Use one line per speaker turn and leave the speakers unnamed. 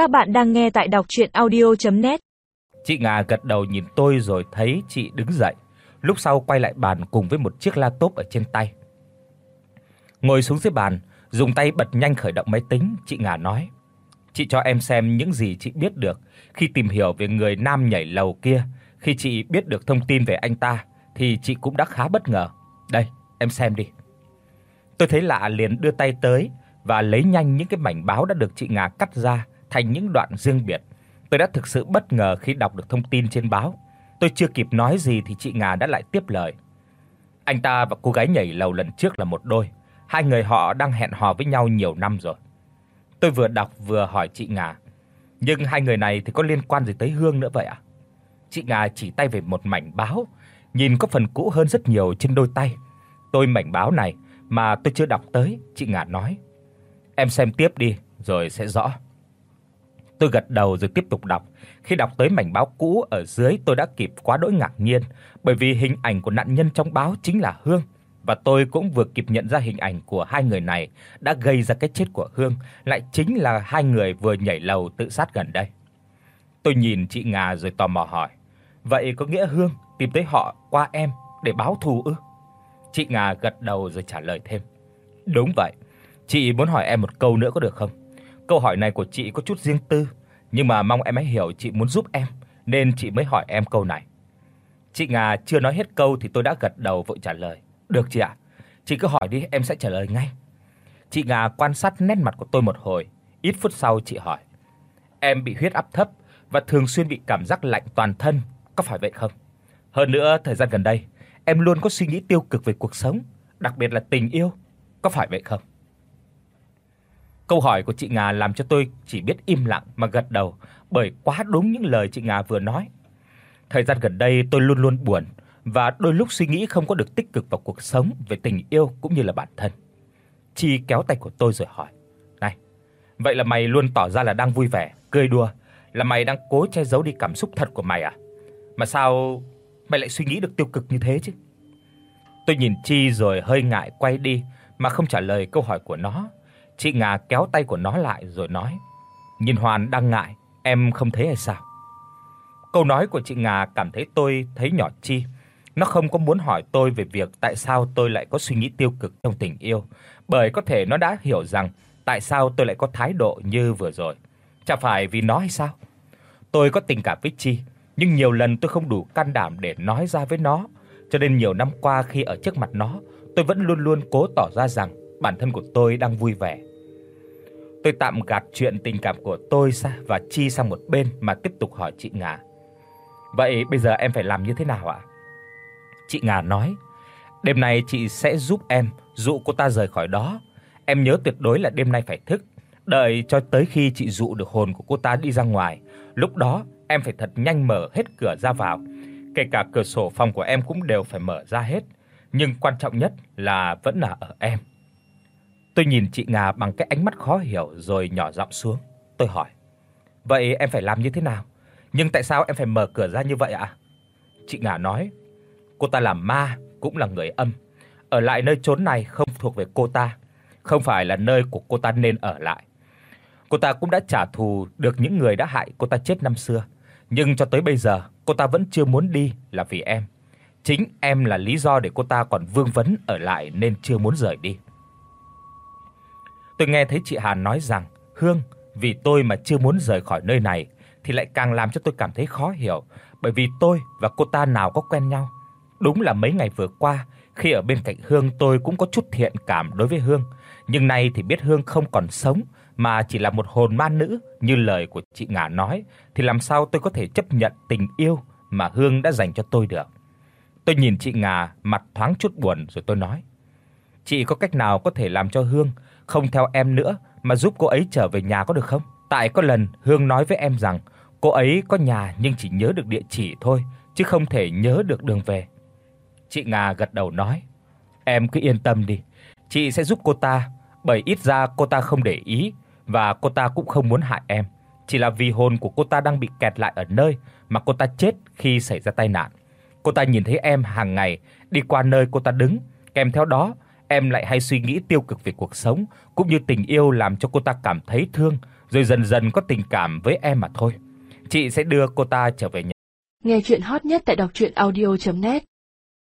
Các bạn đang nghe tại đọc audio net
Chị Nga gật đầu nhìn tôi rồi thấy chị đứng dậy, lúc sau quay lại bàn cùng với một chiếc laptop ở trên tay. Ngồi xuống dưới bàn, dùng tay bật nhanh khởi động máy tính, chị Nga nói: "Chị cho em xem những gì chị biết được khi tìm hiểu về người nam nhảy lầu kia, khi chị biết được thông tin về anh ta thì chị cũng đã khá bất ngờ. Đây, em xem đi." Tôi thấy lạ liền đưa tay tới và lấy nhanh những cái mảnh báo đã được chị Nga cắt ra thành những đoạn riêng biệt. Tôi đã thực sự bất ngờ khi đọc được thông tin trên báo. Tôi chưa kịp nói gì thì chị Nga đã lại tiếp lời. Anh ta và cô gái nhảy lầu lần trước là một đôi, hai người họ đang hẹn hò với nhau nhiều năm rồi. Tôi vừa đọc vừa hỏi chị Nga, nhưng hai người này thì có liên quan gì tới Hương nữa vậy ạ? À? Chị Nga chỉ tay về một mảnh báo, nhìn có phần cũ hơn rất nhiều trên đôi tay. Tôi mảnh báo này mà tôi chưa đọc tới, chị Nga nói: "Em xem tiếp đi rồi sẽ rõ." Tôi gật đầu rồi tiếp tục đọc. Khi đọc tới mảnh báo cũ ở dưới, tôi đã kịp quá đỗi ngạc nhiên, bởi vì hình ảnh của nạn nhân trong báo chính là Hương và tôi cũng vừa kịp nhận ra hình ảnh của hai người này đã gây ra cái chết của Hương, lại chính là hai người vừa nhảy lầu tự sát gần đây. Tôi nhìn chị Nga rồi tò mò hỏi: "Vậy có nghĩa Hương tìm tới họ qua em để báo thù ư?" Chị Nga gật đầu rồi trả lời thêm: "Đúng vậy. Chị muốn hỏi em một câu nữa có được không?" Câu hỏi này của chị có chút riêng tư, nhưng mà mong em hãy hiểu chị muốn giúp em, nên chị mới hỏi em câu này. Chị Nga chưa nói hết câu thì tôi đã gật đầu vội trả lời. Được chị ạ. Chị cứ hỏi đi, em sẽ trả lời ngay. Chị Nga quan sát nét mặt của tôi một hồi, ít phút sau chị hỏi: "Em bị huyết áp thấp và thường xuyên bị cảm giác lạnh toàn thân, có phải vậy không? Hơn nữa thời gian gần đây, em luôn có suy nghĩ tiêu cực về cuộc sống, đặc biệt là tình yêu, có phải vậy không?" Câu hỏi của chị Nga làm cho tôi chỉ biết im lặng mà gật đầu, bởi quá đúng những lời chị Nga vừa nói. Thời gian gần đây tôi luôn luôn buồn và đôi lúc suy nghĩ không có được tích cực vào cuộc sống về tình yêu cũng như là bản thân. Chi kéo tay của tôi rồi hỏi: "Này, vậy là mày luôn tỏ ra là đang vui vẻ, cười đùa, là mày đang cố che giấu đi cảm xúc thật của mày à? Mà sao mày lại suy nghĩ được tiêu cực như thế chứ?" Tôi nhìn Chi rồi hơi ngại quay đi mà không trả lời câu hỏi của nó Chị Nga kéo tay của nó lại rồi nói: "Nhìn Hoàn đang ngại, em không thấy hay sao?" Câu nói của chị Nga cảm thấy tôi thấy nhỏ chi. Nó không có muốn hỏi tôi về việc tại sao tôi lại có suy nghĩ tiêu cực trong tình yêu, bởi có thể nó đã hiểu rằng tại sao tôi lại có thái độ như vừa rồi. Chẳng phải vì nó hay sao? Tôi có tình cảm với Chi, nhưng nhiều lần tôi không đủ can đảm để nói ra với nó, cho nên nhiều năm qua khi ở trước mặt nó, tôi vẫn luôn luôn cố tỏ ra rằng bản thân của tôi đang vui vẻ, Tôi tạm gạt chuyện tình cảm của tôi ra và chi sang một bên mà tiếp tục hỏi chị Ngà. Vậy bây giờ em phải làm như thế nào ạ? Chị Ngà nói, đêm nay chị sẽ giúp em dụ cô ta rời khỏi đó. Em nhớ tuyệt đối là đêm nay phải thức, đợi cho tới khi chị dụ được hồn của cô ta đi ra ngoài, lúc đó em phải thật nhanh mở hết cửa ra vào, kể cả cửa sổ phòng của em cũng đều phải mở ra hết, nhưng quan trọng nhất là vẫn là ở em. Tôi nhìn chị nga bằng cái ánh mắt khó hiểu rồi nhỏ giọng xuống. Tôi hỏi: "Vậy em phải làm như thế nào? Nhưng tại sao em phải mở cửa ra như vậy ạ?" Chị nga nói: "Cô ta là ma, cũng là người âm. Ở lại nơi chốn này không thuộc về cô ta, không phải là nơi của cô ta nên ở lại. Cô ta cũng đã trả thù được những người đã hại cô ta chết năm xưa, nhưng cho tới bây giờ cô ta vẫn chưa muốn đi là vì em. Chính em là lý do để cô ta còn vương vấn ở lại nên chưa muốn rời đi." Tôi nghe thấy chị Hàn nói rằng Hương vì tôi mà chưa muốn rời khỏi nơi này thì lại càng làm cho tôi cảm thấy khó hiểu, bởi vì tôi và cô ta nào có quen nhau. Đúng là mấy ngày vừa qua, khi ở bên cạnh Hương tôi cũng có chút thiện cảm đối với Hương, nhưng nay thì biết Hương không còn sống mà chỉ là một hồn ma nữ như lời của chị Ngà nói thì làm sao tôi có thể chấp nhận tình yêu mà Hương đã dành cho tôi được. Tôi nhìn chị Ngà mặt thoáng chút buồn rồi tôi nói: "Chị có cách nào có thể làm cho Hương không theo em nữa mà giúp cô ấy trở về nhà có được không? Tại có lần Hương nói với em rằng cô ấy có nhà nhưng chỉ nhớ được địa chỉ thôi, chứ không thể nhớ được đường về. Chị Nga gật đầu nói: "Em cứ yên tâm đi, chị sẽ giúp cô ta, bởi ít ra cô ta không để ý và cô ta cũng không muốn hại em, chỉ là vì hồn của cô ta đang bị kẹt lại ở nơi mà cô ta chết khi xảy ra tai nạn. Cô ta nhìn thấy em hàng ngày đi qua nơi cô ta đứng, kèm theo đó em lại hay suy nghĩ tiêu cực về cuộc sống, cũng như tình yêu làm cho cô ta cảm thấy thương, rồi dần dần có tình cảm với em mà thôi. Chị sẽ đưa cô ta trở về nhà.
Nghe truyện hot nhất tại doctruyenaudio.net